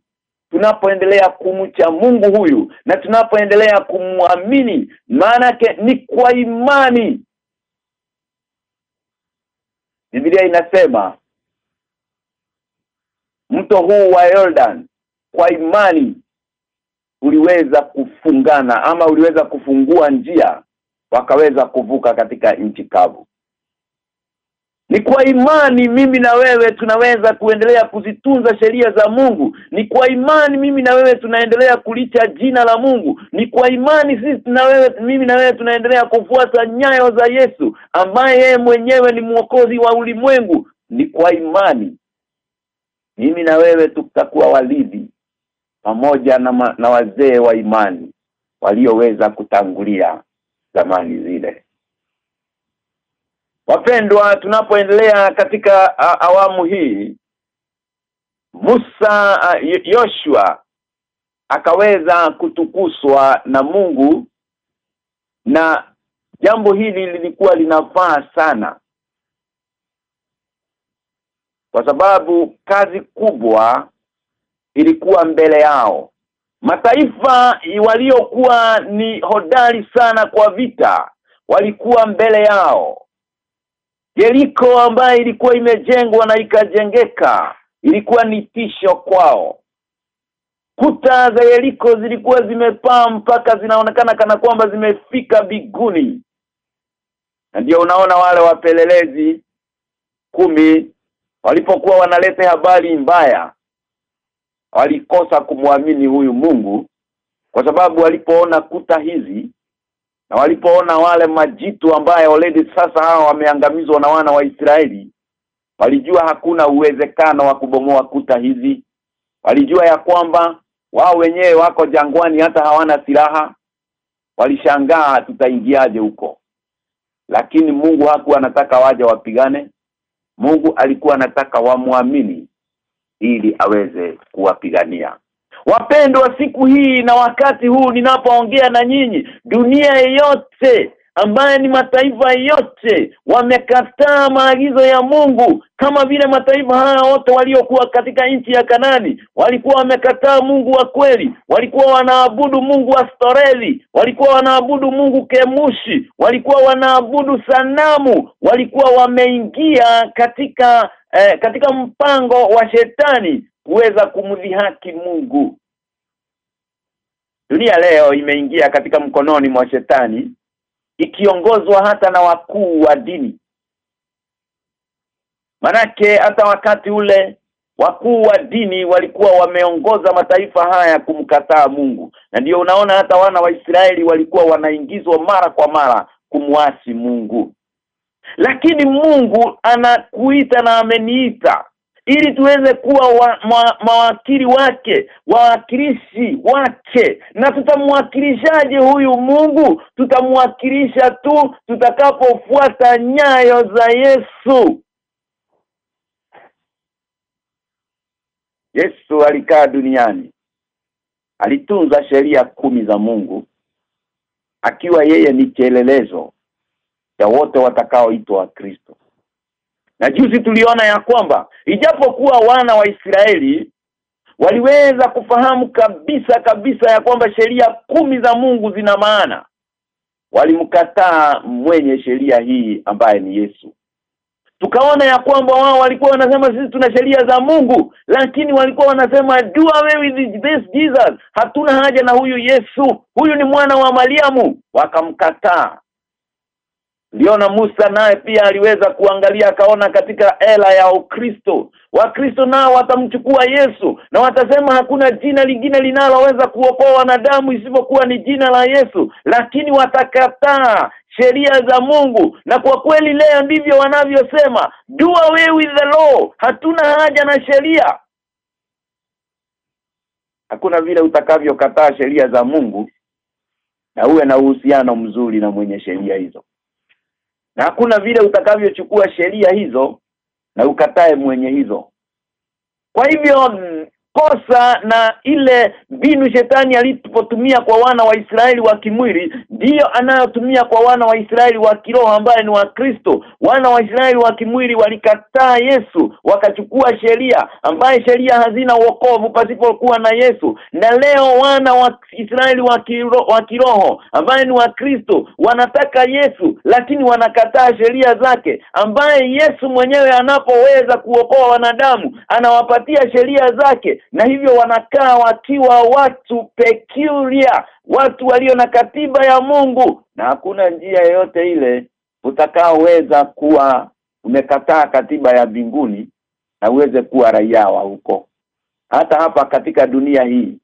tunapoendelea kumcha Mungu huyu na tunapoendelea kumwamini. Maana ni kwa imani. Biblia inasema mto huu wa Jordan kwa imani uliweza kufungana ama uliweza kufungua njia wakaweza kuvuka katika nchi kavu ni kwa imani mimi na wewe tunaweza kuendelea kuzitunza sheria za Mungu. Ni kwa imani mimi na wewe tunaendelea kulicha jina la Mungu. Ni kwa imani sisi na wewe mimi na wewe tunaendelea kufuata nyayo za Yesu ambaye yeye mwenyewe ni mwokozi wa ulimwengu. Ni kwa imani mimi na wewe tutakuwa walidi pamoja na, ma, na wazee wa imani walioweza kutangulia zamani zile. Wapendwa tunapoendelea katika a, awamu hii Musa Yoshua akaweza kutukuswa na Mungu na jambo hili lilikuwa linafaa sana kwa sababu kazi kubwa ilikuwa mbele yao. Mataifa waliokuwa ni hodari sana kwa vita walikuwa mbele yao. Yeriko ambayo ilikuwa imejengwa na ikajengeka ilikuwa ni tisho kwao. Kuta za Yeriko zilikuwa zimepaa mpaka zinaonekana kana kwamba zimefika biguni na ndio unaona wale wapelelezi kumi walipokuwa wanaleta habari mbaya walikosa kumwamini huyu Mungu kwa sababu walipoona kuta hizi na walipoona wale majitu ambaye already sasa hawa wameangamizwa na wana wa Israeli walijua hakuna uwezekano wa kubomoa kuta hizi. Walijua ya kwamba wao wenyewe wako jangwani hata hawana silaha. Walishangaa tutaingiaje huko? Lakini Mungu hakuwa anataka waje wapigane. Mungu alikuwa anataka wamwamini ili aweze kuwapigania. Wapendwa siku hii na wakati huu ninapoongea na nyinyi dunia yote ambaye ni mataifa yote wamekataa maagizo ya Mungu kama vile mataifa haya wote waliokuwa katika nchi ya Kanani walikuwa wamekataa Mungu wa kweli walikuwa wanaabudu Mungu wa Storeli walikuwa wanaabudu Mungu Kemushi walikuwa wanaabudu sanamu walikuwa wameingia katika eh, katika mpango wa shetani kuweza kumdhihaki Mungu. Dunia leo imeingia katika mkononi mwa shetani ikiongozwa hata na wakuu wa dini. Manake hata wakati ule wakuu wa dini walikuwa wameongoza mataifa haya kumkataa Mungu. Na ndiyo unaona hata wana wa Israeli walikuwa wanaingizwa mara kwa mara kumwasi Mungu lakini Mungu anakuita na ameniita ili tuweze kuwa wa, ma, mawakili wake wawakilishi wake. Na tutamwakilishaje huyu Mungu? Tutamwakilisha tu tutakapofuata nyayo za Yesu. Yesu alikaa duniani. Alitunza sheria kumi za Mungu. Akiwa yeye ni kielelezo ya wote watakaoitwa Kristo. Na juzi tuliona ya kwamba ijapokuwa wana wa Israeli waliweza kufahamu kabisa kabisa ya kwamba sheria kumi za Mungu zina maana walimkataa mwenye sheria hii ambaye ni Yesu. Tukaona ya kwamba wao walikuwa wanasema sisi tuna sheria za Mungu lakini walikuwa wanasema do away with this Jesus. Hatuna haja na huyu Yesu. Huyu ni mwana wa Mariamu. Wakamkataa Liona Musa naye pia aliweza kuangalia akaona katika ela ya Ukristo. Wakristo nao watamchukua Yesu na watasema hakuna jina lingine linaloweza kuokoa wanadamu isipokuwa ni jina la Yesu, lakini watakataa sheria za Mungu na kwa kweli leo ndivyo wanavyosema do away with the law. Hatuna haja na sheria. Hakuna vile utakavyokataa sheria za Mungu na uwe na uhusiano mzuri na mwenye sheria hizo na hakuna vile utakavyochukua sheria hizo na ukatae mwenye hizo. Kwa hivyo kosa na ile mbinu shetani alipotumia kwa wana wa Israeli wa kimwili ndiyo anayotumia kwa wana wa Israeli wa kiroho ambaye ni wa Kristo. Wana wa Israeli wa kimwili walikataa Yesu wakachukua sheria ambaye sheria hazina wokovu pasipokuwa na Yesu. Na leo wana wa Israeli wa kiroho, wa kiroho ambaye ni wa Kristo wanataka Yesu lakini wanakataa sheria zake ambaye Yesu mwenyewe anapoweza kuokoa wanadamu anawapatia sheria zake na hivyo wanakaa wakiwa watu peculiar watu walio na katiba ya Mungu. Na hakuna njia yoyote ile utakaoweza kuwa umekataa katiba ya mbinguni na uweze kuwa raia wa huko. Hata hapa katika dunia hii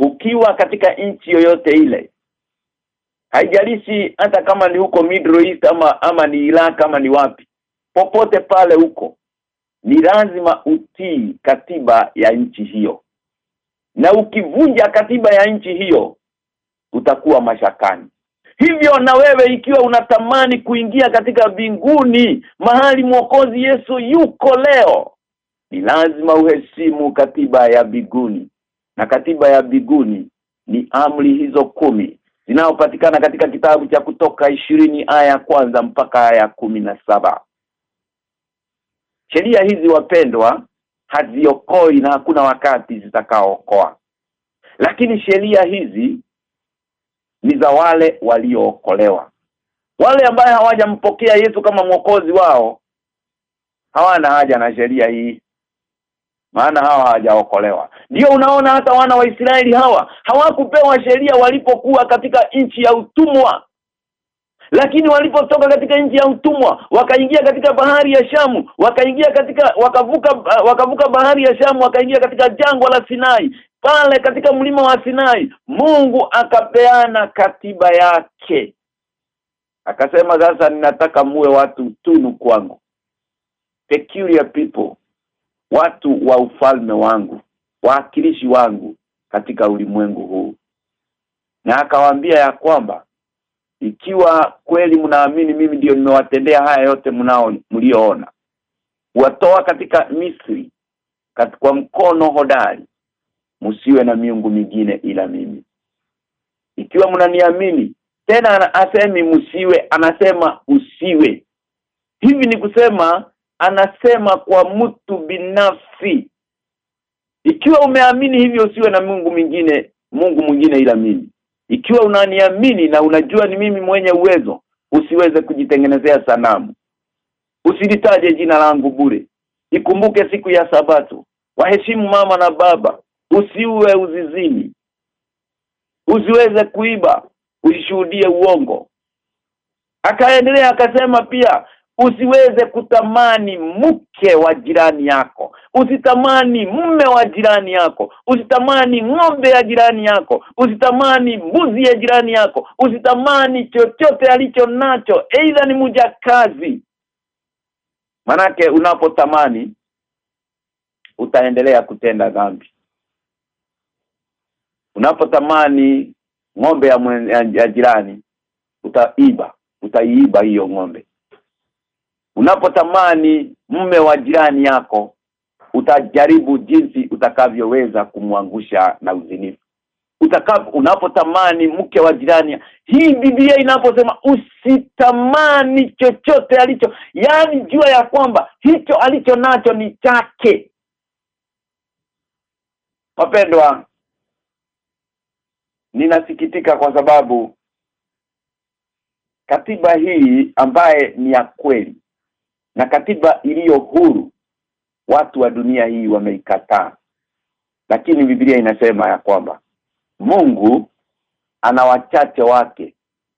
ukiwa katika nchi yoyote ile haijalishi hata kama ni huko Middle East ama ama ni Iraq kama ni wapi popote pale huko ni lazima utii katiba ya nchi hiyo. Na ukivunja katiba ya nchi hiyo utakuwa mashakani. Hivyo na wewe ikiwa unatamani kuingia katika binguni mahali mwokozi Yesu yuko leo ni lazima uheshimu katiba ya biguni na katiba ya biguni ni amri hizo kumi zinazopatikana katika kitabu cha kutoka ishirini aya ya kwanza mpaka aya kumi na saba sheria hizi wapendwa haziokoi na hakuna wakati zitakaookoa. Lakini sheria hizi ni za wale waliookolewa. Wale ambaye hawajampokea Yesu kama mwokozi wao hawana haja na sheria hii. Maana hawa hawajaokolewa. Ndio unaona hata wana wa Israeli hawa hawakupewa sheria walipokuwa katika nchi ya utumwa lakini walipotoka katika nchi ya utumwa wakaingia katika bahari ya Shamu wakaingia katika wakavuka wakavuka bahari ya Shamu wakaingia katika jangwa la Sinai pale katika mlima wa Sinai Mungu akapeana katiba yake. Akasema sasa ninataka muwe watu tunu kwangu peculiar people watu wa ufalme wangu waakilishi wangu katika ulimwengu huu. Na akawaambia ya kwamba ikiwa kweli mnaamini mimi ndiyo nimewatendea haya yote mnao mlioona watoa katika Misri kwa mkono hodari. Msiwe na miungu mingine ila mimi. Ikiwa mnaniamini tena asemi msiwe anasema usiwe. Hivi ni kusema anasema kwa mtu binafsi. Ikiwa umeamini hivyo usiwe na Mungu mwingine Mungu mwingine ila mimi ikiwa unaniamini na unajua ni mimi mwenye uwezo usiweze kujitengenezea sanamu. Usilitaje jina langu bure. Ikumbuke siku ya sabato. Waheshimu mama na baba. Usiue uzizini. Usiweze kuiba usishuhudie uongo. Akaendelea akasema pia usiweze kutamani mke wa jirani yako. Usitamani mume wa jirani yako. Usitamani ng'ombe ya jirani yako. Usitamani mbuzi ya jirani yako. Usitamani chochote alicho nacho aidha ni mjakazi manake unapotamani utaendelea kutenda dhambi. Unapotamani ng'ombe ya, ya, ya jirani utaiba utaiiba hiyo ng'ombe unapotamani mme wa jirani yako utajaribu jinsi utakavyoweza kumwangusha na uzinifu. Utakapo unapotamani mke wa jirani hii biblia inaposema usitamani chochote alicho yani jua ya kwamba hicho alicho nacho ni chake. Wapendwa ninasikitika kwa sababu katiba hii ambaye ni ya kweli na katiba iliyo huru watu wa dunia hii wameikataa. Lakini Biblia inasema ya kwamba Mungu ana wachache wake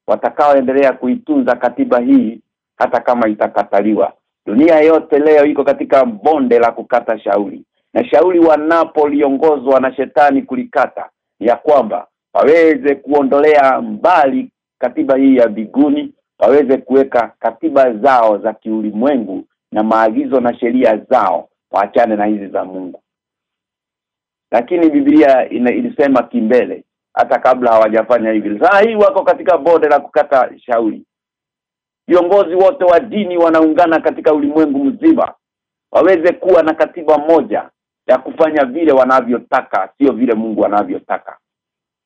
watakaoendelea kuitunza katiba hii hata kama itakataliwa. Dunia yote leo iko katika bonde la kukata shauri. Na shauri wanapoliongozwa na shetani kulikata ya kwamba waweze kuondolea mbali katiba hii ya biguni waweze kuweka katiba zao za kiulimwengu na maagizo na sheria zao waachane na hizi za Mungu. Lakini Biblia ina, ilisema kimbele hata kabla hawajafanya hivi. Saa hii wako katika bonde la kukata shauri. Viongozi wote wa dini wanaungana katika ulimwengu mzima waweze kuwa na katiba moja ya kufanya vile wanavyotaka sio vile Mungu anavyotaka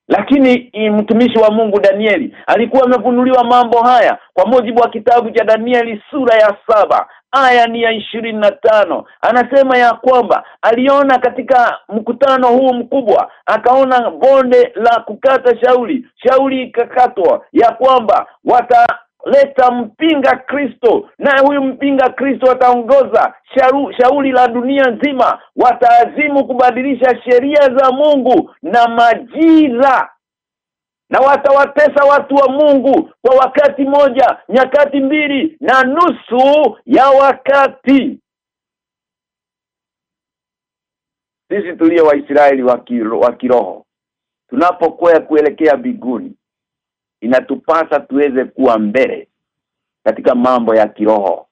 lakini mtumishi wa Mungu Danieli alikuwa amevunuliwa mambo haya kwa mujibu wa kitabu cha Danieli sura ya saba aya ni ya ishirini na tano. Anasema ya kwamba aliona katika mkutano huu mkubwa akaona bonde la kukata shauri shauri ikakatwa ya kwamba wata leta mpinga Kristo. Na huyu mpinga Kristo ataongoza. Shauri la dunia nzima. Wataazimu kubadilisha sheria za Mungu na majira. Na watawatesa watu wa Mungu kwa wakati moja nyakati mbili na nusu ya wakati. Sisi tulio waisraeli wa kiroho tunapokwea kuelekea biguni inatupasa tuweze kuwa mbele katika mambo ya kiroho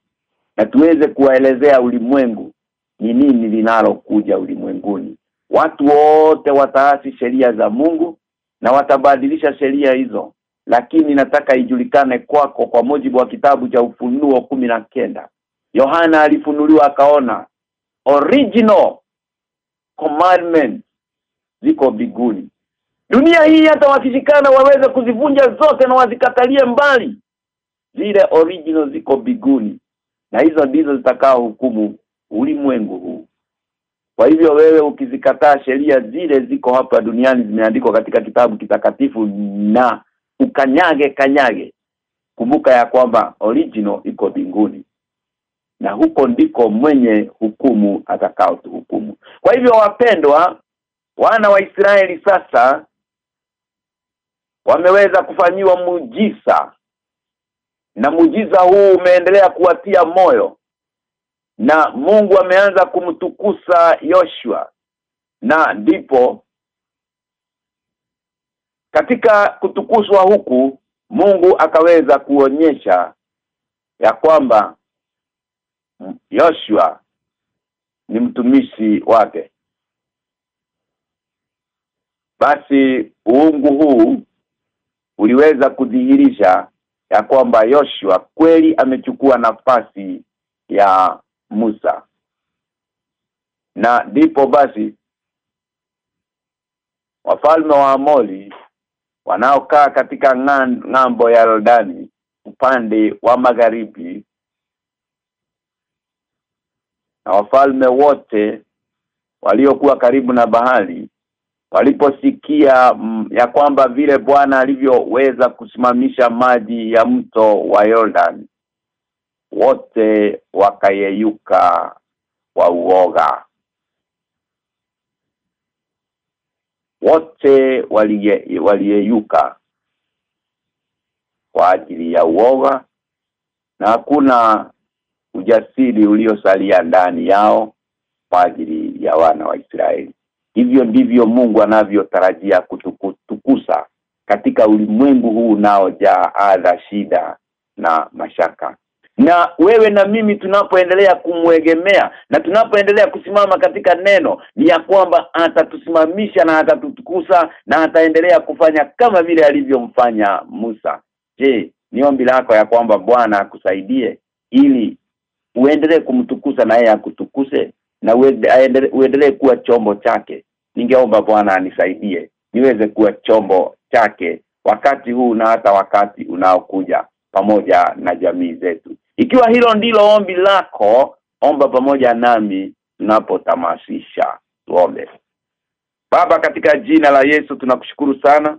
na tuweze kuwaelezea ulimwengu ni nini linalokuja ulimwenguni. Watu wote wataasi sheria za Mungu na watabadilisha sheria hizo lakini nataka ijulikane kwako kwa mujibu wa kitabu cha ufunuo kumi na kenda. Yohana alifunuliwa akaona original commandment ziko biguni dunia hii hata wakishikana waweze kuzivunja zote na wazikatalie mbali. Zile original ziko biguni na hizo ndizo zitakao hukumu ulimwengu huu. Kwa hivyo wewe ukizikataa sheria zile ziko hapa duniani zimeandikwa katika kitabu kitakatifu na ukanyage kanyage kumbuka ya kwamba original iko binguni na huko ndiko mwenye hukumu atakao hukumu kwa hivyo wapendwa wana wa Israeli sasa wameweza kufanyiwa mujisa na mujiza huu umeendelea kuwatia moyo. Na Mungu ameanza kumtukusa Yoshua. Na ndipo katika kutukuzwa huku Mungu akaweza kuonyesha ya kwamba Yoshua ni mtumishi wake. Basi uungu huu uliweza kudhihirisha ya kwamba Yoshua kweli amechukua nafasi ya Musa. Na ndipo basi wafalme wa Amoli wanaokaa katika ng'ambo ya Yordani upande wa magharibi na wafalme wote waliokuwa karibu na bahari waliposikia mm, ya kwamba vile Bwana alivyoweza kusimamisha maji ya mto wa Jordan wote wakayeyuka kwa uoga. Wote waliyeyuka kwa ajili ya uoga na hakuna ujasiri uliosalia ndani yao kwa ajili ya wana wa Israeli hivyo ndivyo Mungu anavyotarajia kutukusa katika ulimwengu huu unaojaa adha shida na mashaka. Na wewe na mimi tunapoendelea kumwegemea na tunapoendelea kusimama katika neno ni ya kwamba atatusimamisha na atatutukusa na ataendelea kufanya kama vile alivyomfanya Musa. Je ni ombi lako ya kwamba Bwana akusaidie ili uendelee kumtukuza na yeye akutukuse na uendelee, kuwa chombo chake. Ningeomba Bwana anisaidie niweze kuwa chombo chake wakati huu na hata wakati unaokuja pamoja na jamii zetu. Ikiwa hilo ndilo ombi lako omba pamoja nami tunapotamasisha tuombe. Baba katika jina la Yesu tunakushukuru sana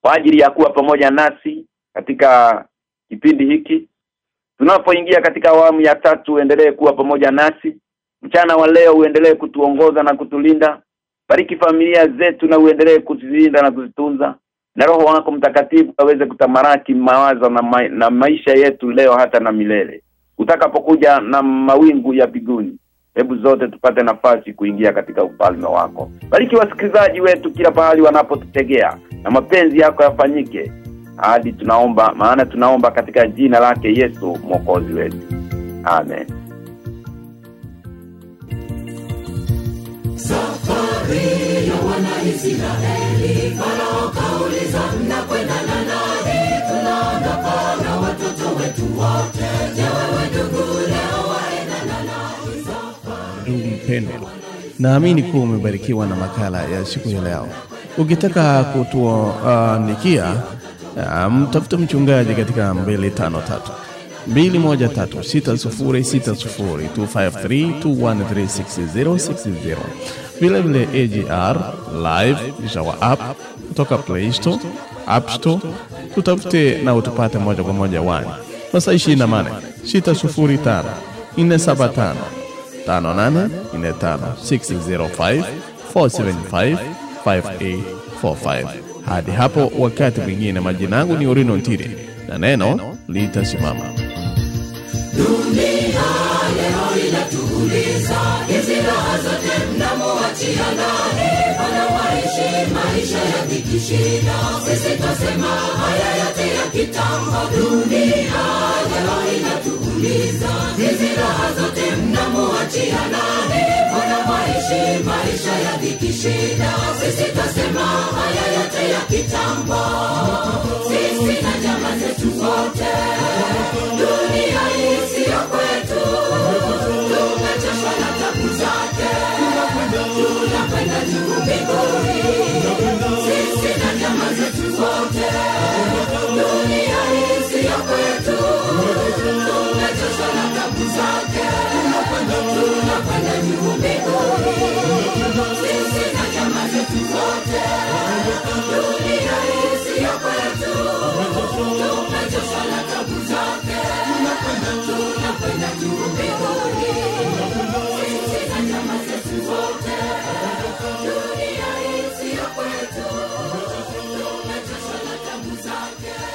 kwa ajili ya kuwa pamoja nasi katika kipindi hiki. Tunapoingia katika awamu ya tatu endelee kuwa pamoja nasi mchana wa leo uendelee kutuongoza na kutulinda. Bariki familia zetu na uendelee kuzilinda na kuzitunza. Na roho wako mtakatifu aweze kutamaraki mawazo na, ma na maisha yetu leo hata na milele. Utakapokuja na mawingu ya biguni hebu zote tupate nafasi kuingia katika ufalme wako. Bariki wasikilizaji wetu kila pahali wanapotutegea na mapenzi yako yafanyike. Hadi tunaomba maana tunaomba katika jina lake Yesu mwokozi wetu. Amen safari ya wanaisraeli farao kauliza mnakwenda na nani tunaondoka na watoto wetu wote. Je wewe ndugu leo mpendwa naamini kuwa umebarikiwa na makala ya siku ya leo. Ukitaka kutuandikia uh, mtafute mchungaji katika 253 213606025325321366060 vile AGR live Jawa app kutoka Play Store. Tutafute na utupate moja kwa moja wani masaa 24 605 475 5845 605 475 5845 hadi hapo wakati mwingine majina yangu ni Orino Ntire na neno litasimama dunia leo inatuuliza hizi raha zote mnamuachia nani maisha ya dhikishida sisi twasema haya yote ya kitambo dunia leo inatuuliza hizi raha zote mnamuachia nani Mbona waishi maisha ya dhikishida sisi twasema haya yote ya kitambo sisi na jamaa zetu wote dunia sisi na nyama zetu zote dunia hii siyo kwetu tumechoshwa na tabu zake tunakwenda juu mbinguni sisi na nyama zetu zote dunia hii siyo kwetu tumechoshwa na tabu zake tunakwenda juu mbinguni sisi na nyama zetu zote zake